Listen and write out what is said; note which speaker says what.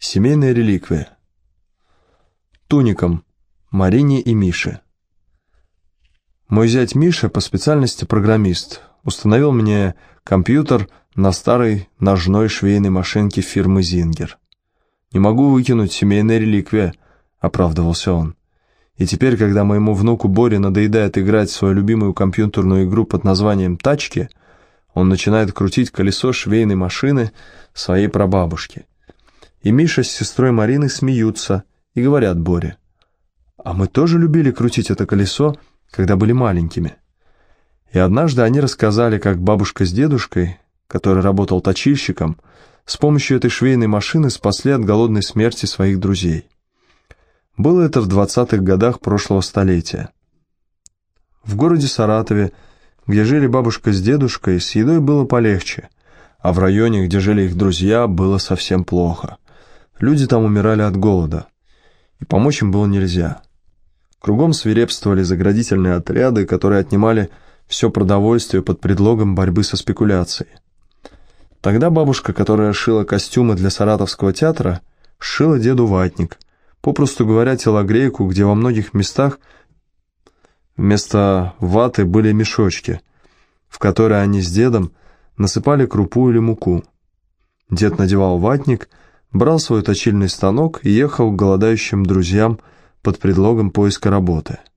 Speaker 1: Семейная реликвия. Туникам. Марине и Мише. Мой зять Миша по специальности программист. Установил мне компьютер на старой ножной швейной машинке фирмы «Зингер». «Не могу выкинуть семейная реликвия», — оправдывался он. И теперь, когда моему внуку Боре надоедает играть в свою любимую компьютерную игру под названием «Тачки», он начинает крутить колесо швейной машины своей прабабушки. И Миша с сестрой Мариной смеются и говорят Боре, «А мы тоже любили крутить это колесо, когда были маленькими». И однажды они рассказали, как бабушка с дедушкой, который работал точильщиком, с помощью этой швейной машины спасли от голодной смерти своих друзей. Было это в 20-х годах прошлого столетия. В городе Саратове, где жили бабушка с дедушкой, с едой было полегче, а в районе, где жили их друзья, было совсем плохо. Люди там умирали от голода, и помочь им было нельзя. Кругом свирепствовали заградительные отряды, которые отнимали все продовольствие под предлогом борьбы со спекуляцией. Тогда бабушка, которая шила костюмы для Саратовского театра, шила деду ватник, попросту говоря, телогрейку, где во многих местах вместо ваты были мешочки, в которые они с дедом насыпали крупу или муку. Дед надевал ватник, брал свой точильный станок и ехал к голодающим друзьям под предлогом поиска работы –